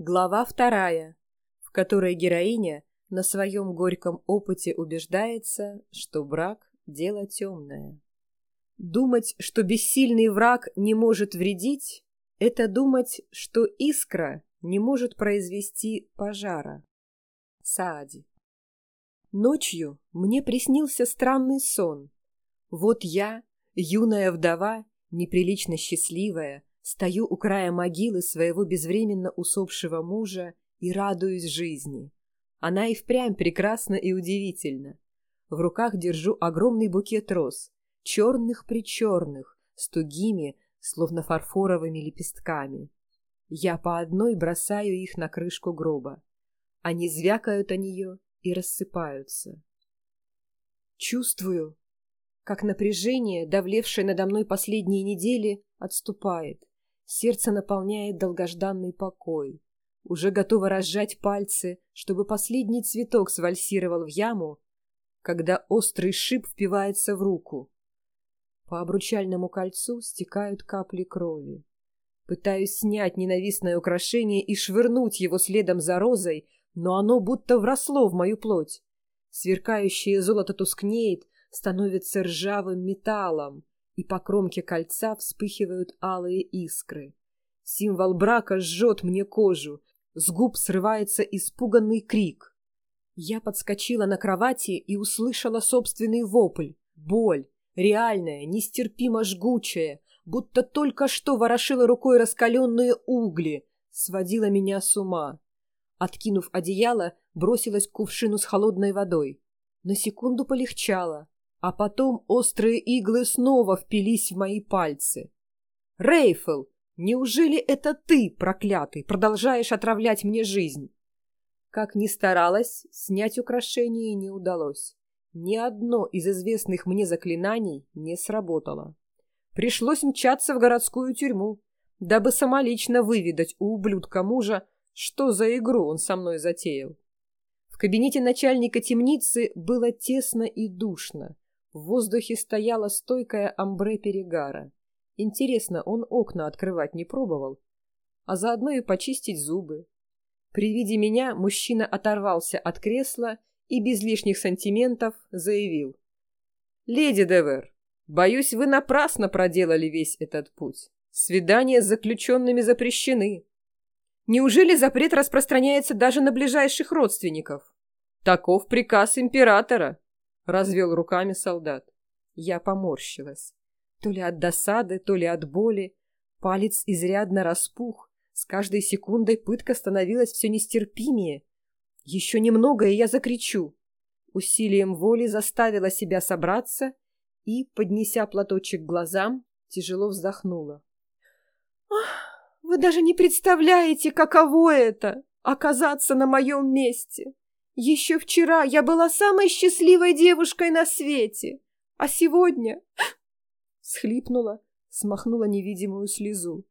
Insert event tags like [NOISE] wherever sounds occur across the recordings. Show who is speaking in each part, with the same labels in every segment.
Speaker 1: Глава вторая, в которой героиня на своем горьком опыте убеждается, что брак – дело темное. Думать, что бессильный враг не может вредить – это думать, что искра не может произвести пожара. Саади. Ночью мне приснился странный сон. Вот я, юная вдова, неприлично счастливая, стою у края могилы своего безвременно усопшего мужа и радуюсь жизни. Она и впрямь прекрасна и удивительна. В руках держу огромный букет роз, черных-причерных, с тугими, словно фарфоровыми лепестками. Я по одной бросаю их на крышку гроба. Они звякают о нее и рассыпаются. Чувствую, как напряжение, давлевшее надо мной последние недели, отступает. Сердце наполняет долгожданный покой. Уже готово разжать пальцы, чтобы последний цветок свальсировал в яму, когда острый шип впивается в руку. По обручальному кольцу стекают капли крови. Пытаюсь снять ненавистное украшение и швырнуть его следом за розой, но оно будто вросло в мою плоть. Сверкающее золото тускнеет, становится ржавым металлом и по кромке кольца вспыхивают алые искры. Символ брака жжет мне кожу, с губ срывается испуганный крик. Я подскочила на кровати и услышала собственный вопль, боль, реальная, нестерпимо жгучая, будто только что ворошила рукой раскаленные угли, сводила меня с ума. Откинув одеяло, бросилась к кувшину с холодной водой. На секунду полегчало. А потом острые иглы снова впились в мои пальцы. «Рейфл, неужели это ты, проклятый, продолжаешь отравлять мне жизнь?» Как ни старалась, снять украшение не удалось. Ни одно из известных мне заклинаний не сработало. Пришлось мчаться в городскую тюрьму, дабы самолично выведать у ублюдка мужа, что за игру он со мной затеял. В кабинете начальника темницы было тесно и душно. В воздухе стояла стойкая амбре перегара. Интересно, он окна открывать не пробовал? А заодно и почистить зубы. При виде меня мужчина оторвался от кресла и без лишних сантиментов заявил. «Леди Девер, боюсь, вы напрасно проделали весь этот путь. Свидания с заключенными запрещены. Неужели запрет распространяется даже на ближайших родственников? Таков приказ императора развел руками солдат. Я поморщилась. То ли от досады, то ли от боли. Палец изрядно распух. С каждой секундой пытка становилась все нестерпимее. Еще немного, и я закричу. Усилием воли заставила себя собраться и, поднеся платочек к глазам, тяжело вздохнула. «Ах, вы даже не представляете, каково это — оказаться на моем месте!» Еще вчера я была самой счастливой девушкой на свете, а сегодня... [GASPS] Схлипнула, смахнула невидимую слезу.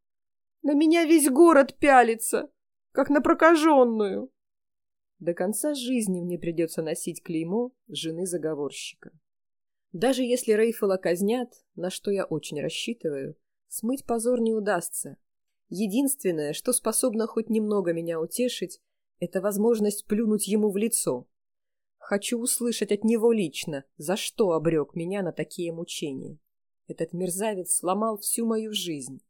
Speaker 1: На меня весь город пялится, как на прокаженную. До конца жизни мне придется носить клеймо жены заговорщика. Даже если Рейфела казнят, на что я очень рассчитываю, смыть позор не удастся. Единственное, что способно хоть немного меня утешить, это возможность плюнуть ему в лицо. Хочу услышать от него лично, за что обрек меня на такие мучения. Этот мерзавец сломал всю мою жизнь.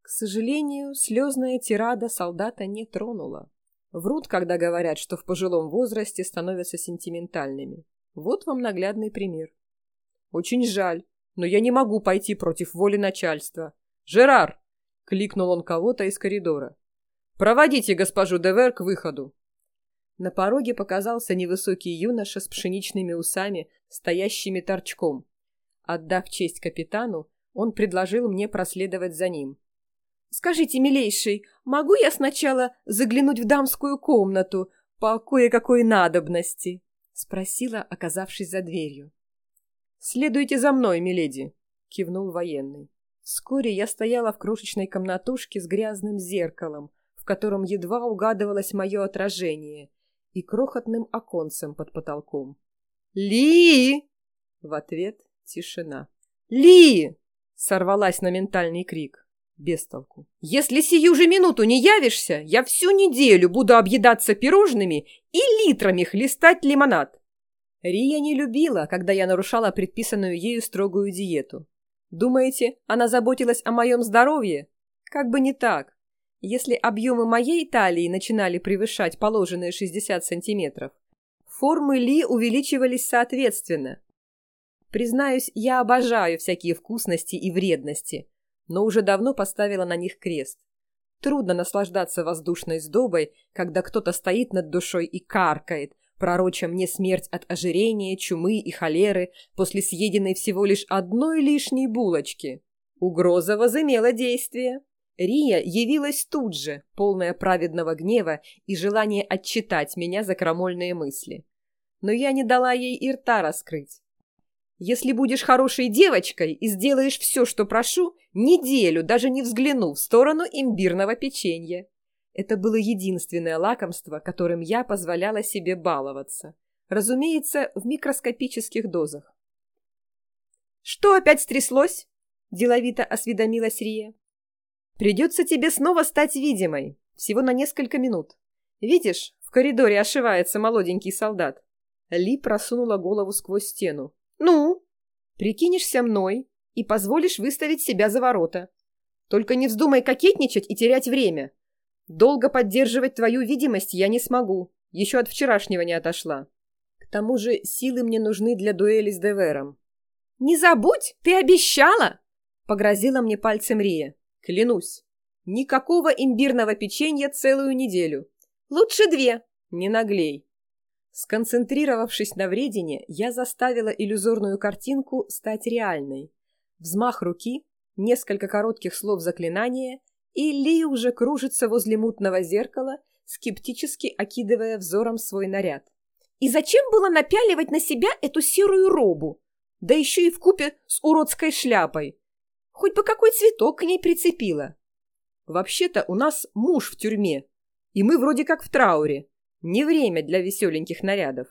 Speaker 1: К сожалению, слезная тирада солдата не тронула. Врут, когда говорят, что в пожилом возрасте становятся сентиментальными. Вот вам наглядный пример. Очень жаль, но я не могу пойти против воли начальства. «Жерар!» — кликнул он кого-то из коридора. «Проводите госпожу Девер к выходу». На пороге показался невысокий юноша с пшеничными усами, стоящими торчком. Отдав честь капитану, он предложил мне проследовать за ним. «Скажите, милейший, могу я сначала заглянуть в дамскую комнату по кое-какой надобности?» — спросила, оказавшись за дверью. «Следуйте за мной, миледи», — кивнул военный. Вскоре я стояла в крошечной комнатушке с грязным зеркалом, в котором едва угадывалось мое отражение, и крохотным оконцем под потолком. «Ли!» В ответ тишина. «Ли!» — сорвалась на ментальный крик. Без толку. «Если сию же минуту не явишься, я всю неделю буду объедаться пирожными и литрами хлестать лимонад!» Рия не любила, когда я нарушала предписанную ею строгую диету. Думаете, она заботилась о моем здоровье? Как бы не так. Если объемы моей талии начинали превышать положенные 60 сантиметров, формы Ли увеличивались соответственно. Признаюсь, я обожаю всякие вкусности и вредности, но уже давно поставила на них крест. Трудно наслаждаться воздушной сдобой, когда кто-то стоит над душой и каркает, пророча мне смерть от ожирения, чумы и холеры после съеденной всего лишь одной лишней булочки. Угроза возымела действие. Рия явилась тут же, полная праведного гнева и желания отчитать меня за крамольные мысли. Но я не дала ей и рта раскрыть. Если будешь хорошей девочкой и сделаешь все, что прошу, неделю даже не взгляну в сторону имбирного печенья. Это было единственное лакомство, которым я позволяла себе баловаться. Разумеется, в микроскопических дозах. «Что опять стряслось?» – деловито осведомилась Рия. «Придется тебе снова стать видимой. Всего на несколько минут. Видишь, в коридоре ошивается молоденький солдат». Ли просунула голову сквозь стену. «Ну?» «Прикинешься мной и позволишь выставить себя за ворота. Только не вздумай кокетничать и терять время. Долго поддерживать твою видимость я не смогу. Еще от вчерашнего не отошла. К тому же силы мне нужны для дуэли с Девером». «Не забудь, ты обещала!» Погрозила мне пальцем Рия. «Клянусь. Никакого имбирного печенья целую неделю. Лучше две. Не наглей. Сконцентрировавшись на вредине, я заставила иллюзорную картинку стать реальной. Взмах руки, несколько коротких слов заклинания, и Ли уже кружится возле мутного зеркала, скептически окидывая взором свой наряд. И зачем было напяливать на себя эту серую робу? Да еще и в купе с уродской шляпой. Хоть бы какой цветок к ней прицепила. Вообще-то у нас муж в тюрьме, и мы вроде как в трауре. Не время для веселеньких нарядов.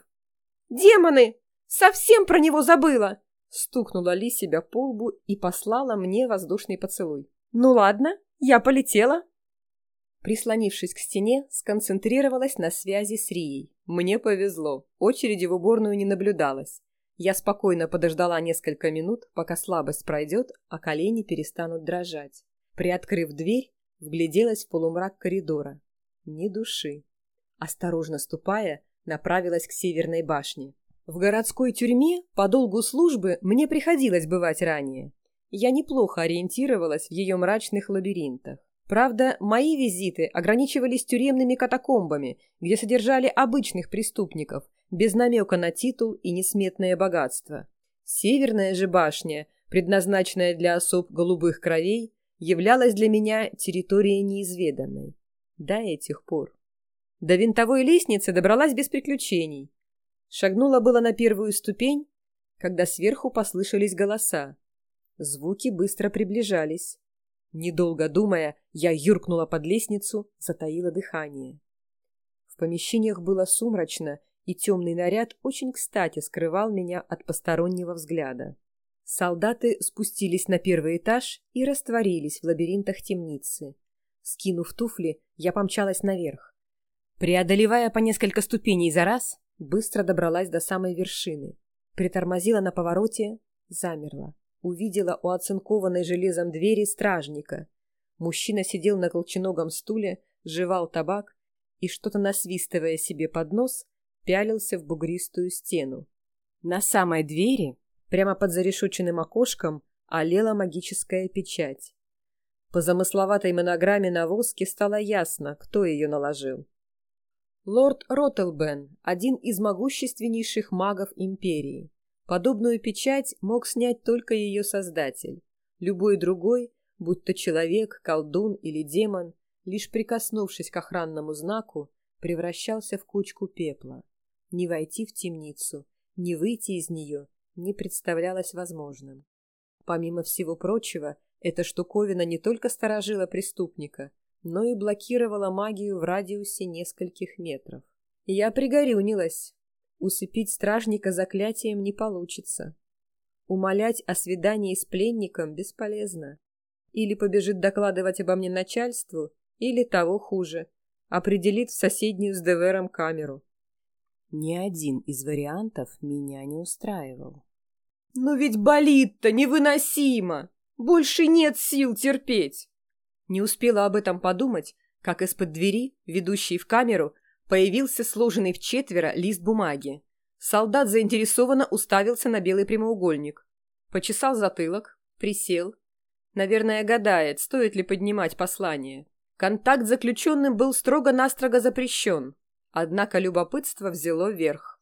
Speaker 1: «Демоны! Совсем про него забыла!» Стукнула Ли себя по лбу и послала мне воздушный поцелуй. «Ну ладно, я полетела!» Прислонившись к стене, сконцентрировалась на связи с Рией. Мне повезло, очереди в уборную не наблюдалось. Я спокойно подождала несколько минут, пока слабость пройдет, а колени перестанут дрожать. Приоткрыв дверь, вгляделась в полумрак коридора. Ни души осторожно ступая, направилась к северной башне. В городской тюрьме по долгу службы мне приходилось бывать ранее. Я неплохо ориентировалась в ее мрачных лабиринтах. Правда, мои визиты ограничивались тюремными катакомбами, где содержали обычных преступников, без намека на титул и несметное богатство. Северная же башня, предназначенная для особ голубых кровей, являлась для меня территорией неизведанной. До этих пор. До винтовой лестницы добралась без приключений. Шагнула было на первую ступень, когда сверху послышались голоса. Звуки быстро приближались. Недолго думая, я юркнула под лестницу, затаила дыхание. В помещениях было сумрачно, и темный наряд очень кстати скрывал меня от постороннего взгляда. Солдаты спустились на первый этаж и растворились в лабиринтах темницы. Скинув туфли, я помчалась наверх. Преодолевая по несколько ступеней за раз, быстро добралась до самой вершины. Притормозила на повороте, замерла. Увидела у оцинкованной железом двери стражника. Мужчина сидел на колченогом стуле, жевал табак и, что-то насвистывая себе под нос, пялился в бугристую стену. На самой двери, прямо под зарешоченным окошком, олела магическая печать. По замысловатой монограмме на воске стало ясно, кто ее наложил. Лорд Роттлбен – один из могущественнейших магов Империи. Подобную печать мог снять только ее создатель. Любой другой, будь то человек, колдун или демон, лишь прикоснувшись к охранному знаку, превращался в кучку пепла. Не войти в темницу, не выйти из нее не представлялось возможным. Помимо всего прочего, эта штуковина не только сторожила преступника, но и блокировала магию в радиусе нескольких метров. Я пригорюнилась. Усыпить стражника заклятием не получится. Умолять о свидании с пленником бесполезно. Или побежит докладывать обо мне начальству, или того хуже, определит в соседнюю с Девером камеру.
Speaker 2: Ни один из вариантов меня не устраивал.
Speaker 1: «Но ведь болит-то невыносимо! Больше нет сил терпеть!» Не успела об этом подумать, как из-под двери, ведущей в камеру, появился сложенный в четверо лист бумаги. Солдат заинтересованно уставился на белый прямоугольник. Почесал затылок, присел. Наверное, гадает, стоит ли поднимать послание. Контакт с заключенным был строго-настрого запрещен. Однако любопытство взяло верх.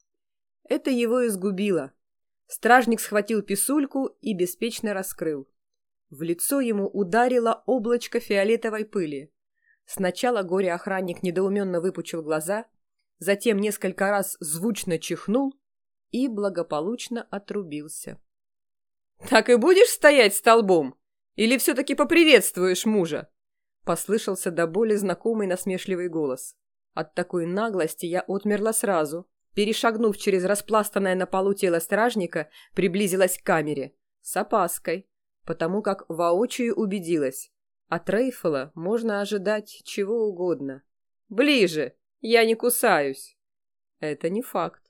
Speaker 1: Это его изгубило. Стражник схватил писульку и беспечно раскрыл. В лицо ему ударило облачко фиолетовой пыли. Сначала горе-охранник недоуменно выпучил глаза, затем несколько раз звучно чихнул и благополучно отрубился. «Так и будешь стоять столбом? Или все-таки поприветствуешь мужа?» Послышался до боли знакомый насмешливый голос. От такой наглости я отмерла сразу. Перешагнув через распластанное на полу тело стражника, приблизилась к камере. С опаской, потому как воочию убедилась. От Рейфела можно ожидать чего угодно. «Ближе! Я не кусаюсь!» «Это не факт».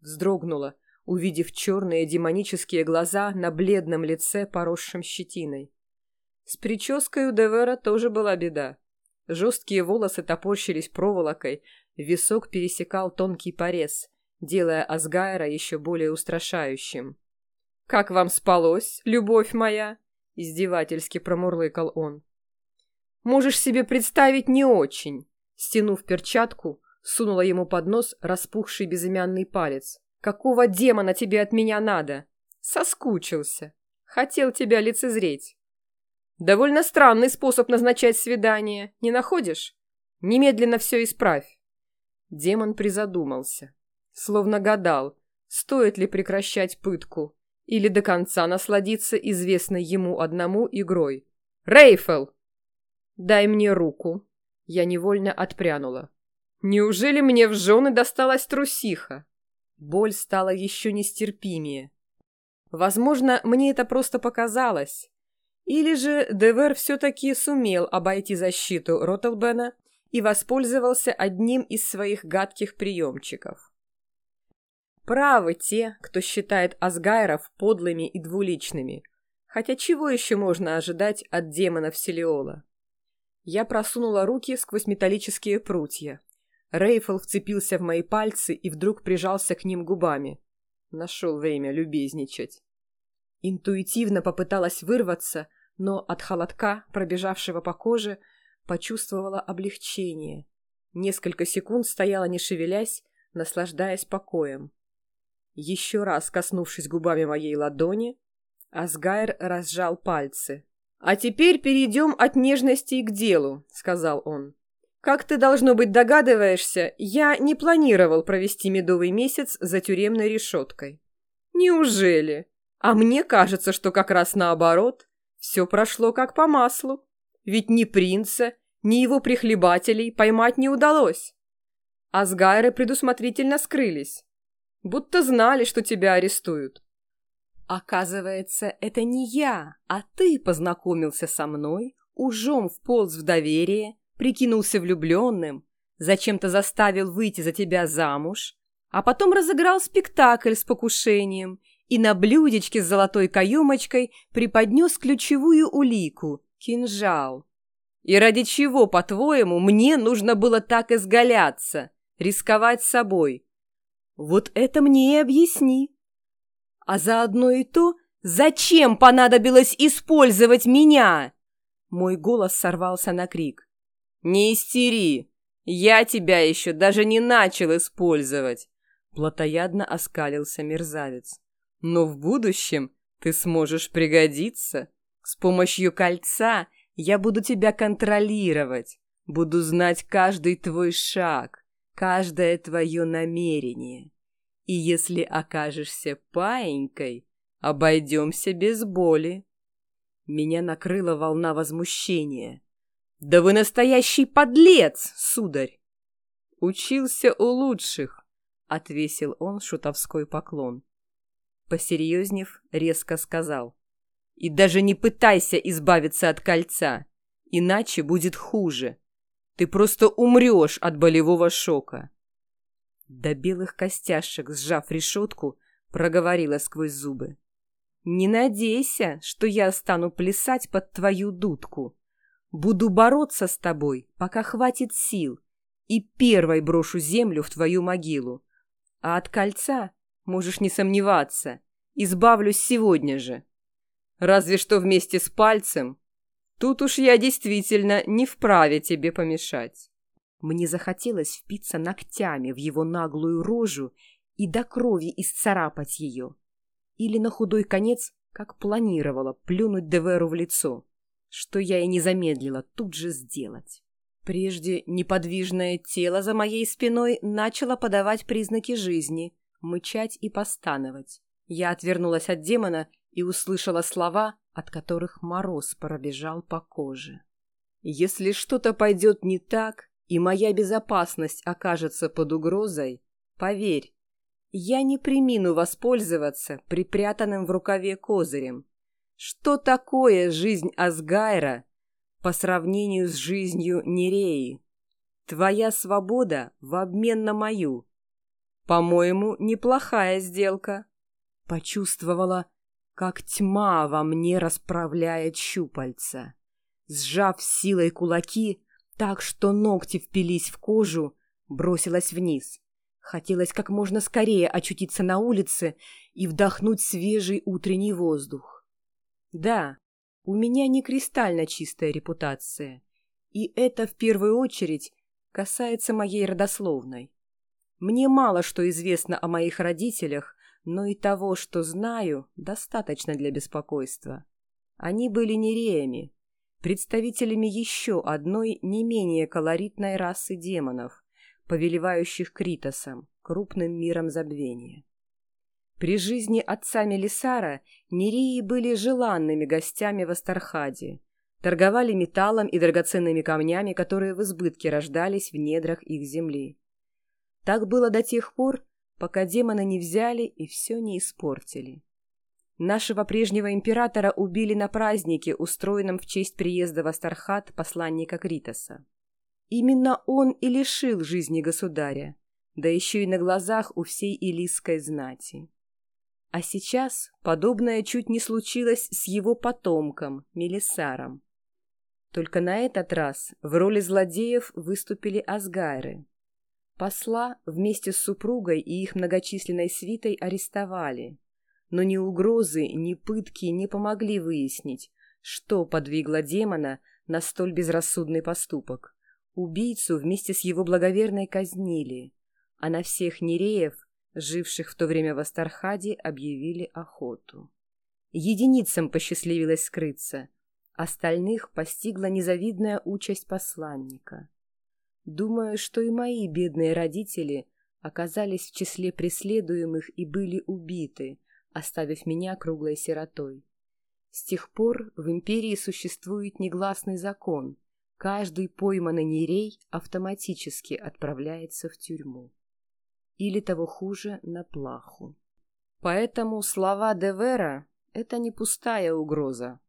Speaker 1: Вздрогнула, увидев черные демонические глаза на бледном лице, поросшем щетиной. С прической у Девера тоже была беда. Жесткие волосы топорщились проволокой, висок пересекал тонкий порез, делая Асгайра еще более устрашающим. «Как вам спалось, любовь моя?» — издевательски промурлыкал он. «Можешь себе представить не очень!» Стянув перчатку, сунула ему под нос распухший безымянный палец. «Какого демона тебе от меня надо?» «Соскучился. Хотел тебя лицезреть». Довольно странный способ назначать свидание, не находишь? Немедленно все исправь. Демон призадумался, словно гадал, стоит ли прекращать пытку или до конца насладиться известной ему одному игрой. «Рейфел!» «Дай мне руку!» Я невольно отпрянула. «Неужели мне в жены досталась трусиха?» Боль стала еще нестерпимее. Возможно, мне это просто показалось, или же Девер все-таки сумел обойти защиту Роттлбена и воспользовался одним из своих гадких приемчиков. Правы те, кто считает Асгайров подлыми и двуличными. Хотя чего еще можно ожидать от демонов Селиола? Я просунула руки сквозь металлические прутья. Рейфл вцепился в мои пальцы и вдруг прижался к ним губами. Нашел время любезничать. Интуитивно попыталась вырваться, но от холодка, пробежавшего по коже, почувствовала облегчение. Несколько секунд стояла не шевелясь, наслаждаясь покоем. Еще раз коснувшись губами моей ладони, Асгайр разжал пальцы. «А теперь перейдем от нежности к делу», — сказал он. «Как ты, должно быть, догадываешься, я не планировал провести медовый месяц за тюремной решеткой». «Неужели? А мне кажется, что как раз наоборот. Все прошло как по маслу. Ведь ни принца, ни его прихлебателей поймать не удалось. Асгайры предусмотрительно скрылись. Будто знали, что тебя арестуют. Оказывается, это не я, а ты познакомился со мной, ужом вполз в доверие, прикинулся влюбленным, зачем-то заставил выйти за тебя замуж, а потом разыграл спектакль с покушением и на блюдечке с золотой каемочкой преподнес ключевую улику — кинжал. И ради чего, по-твоему, мне нужно было так изгаляться, рисковать собой? Вот это мне и объясни. А заодно и то, зачем понадобилось использовать меня? Мой голос сорвался на крик. «Не истери! Я тебя еще даже не начал использовать!» Платоядно оскалился мерзавец. Но в будущем ты сможешь пригодиться. С помощью кольца я буду тебя контролировать, буду знать каждый твой шаг, каждое твое намерение. И если окажешься паенькой, обойдемся без боли. Меня накрыла волна возмущения. «Да вы настоящий подлец, сударь!» «Учился у лучших», — отвесил он шутовской поклон. Посерьезнев, резко сказал.
Speaker 2: И даже не пытайся избавиться от кольца, иначе будет хуже. Ты просто умрешь от болевого шока. До белых костяшек, сжав решетку, проговорила сквозь зубы. «Не надейся, что я стану плясать под твою дудку. Буду бороться с тобой, пока хватит сил, и первой брошу землю в твою могилу. А от кольца, можешь не сомневаться, избавлюсь сегодня же. Разве что вместе с пальцем. Тут уж я действительно не вправе тебе помешать». Мне захотелось впиться ногтями в его наглую рожу и до крови исцарапать ее. Или на худой конец, как планировала, плюнуть Деверу в лицо, что я и не замедлила тут же сделать. Прежде неподвижное тело за моей спиной начало подавать признаки жизни, мычать и постановать. Я отвернулась от демона и услышала слова, от которых мороз пробежал по коже. «Если что-то пойдет не так, и моя безопасность окажется под угрозой, поверь, я не примину воспользоваться припрятанным в рукаве козырем. Что такое жизнь Асгайра по сравнению с жизнью Нереи? Твоя свобода в обмен на мою. По-моему, неплохая сделка. Почувствовала, как тьма во мне расправляет щупальца. Сжав силой кулаки, так что ногти впились в кожу, бросилась вниз. Хотелось как можно скорее очутиться на улице и вдохнуть свежий утренний воздух. Да, у меня не кристально чистая репутация, и это в первую очередь касается моей родословной. Мне мало что известно о моих родителях, но и того, что знаю, достаточно для беспокойства. Они были нереями, представителями еще одной не менее колоритной расы демонов, повелевающих Критосом, крупным миром забвения. При жизни отца Мелисара Нерии были желанными гостями в Астархаде, торговали металлом и драгоценными камнями, которые в избытке рождались в недрах их земли. Так было до тех пор, пока демона не взяли и все не испортили. Нашего прежнего императора убили на празднике, устроенном в честь приезда в Астархат посланника Критоса. Именно он и лишил жизни государя, да еще и на глазах у всей илисской знати. А сейчас подобное чуть не случилось с его потомком, Мелисаром. Только на этот раз в роли злодеев выступили Асгайры. Посла вместе с супругой и их многочисленной свитой арестовали, но ни угрозы, ни пытки не помогли выяснить, что подвигло демона на столь безрассудный поступок. Убийцу вместе с его благоверной казнили, а на всех нереев, живших в то время в Астархаде, объявили охоту. Единицам посчастливилось скрыться, остальных постигла незавидная участь посланника. Думаю, что и мои бедные родители оказались в числе преследуемых и были убиты, оставив меня круглой сиротой. С тех пор в империи существует негласный закон — каждый пойманный нерей автоматически отправляется в тюрьму. Или того хуже, на плаху. Поэтому слова Девера — это не пустая угроза.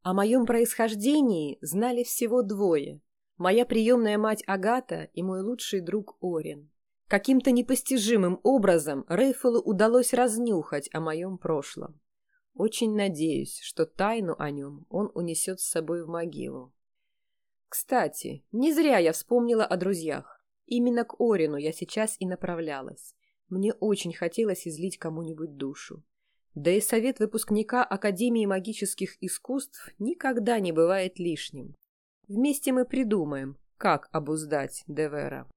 Speaker 2: О моем происхождении знали всего двое. Моя приемная мать Агата и мой лучший друг Орин. Каким-то непостижимым образом Рейфелу удалось разнюхать о моем прошлом. Очень надеюсь, что тайну о нем он унесет с собой в могилу. Кстати, не зря я вспомнила о друзьях. Именно к Орину я сейчас и направлялась. Мне очень хотелось излить кому-нибудь душу. Да и совет выпускника Академии магических искусств никогда не бывает лишним. Вместе мы придумаем, как обуздать Девера.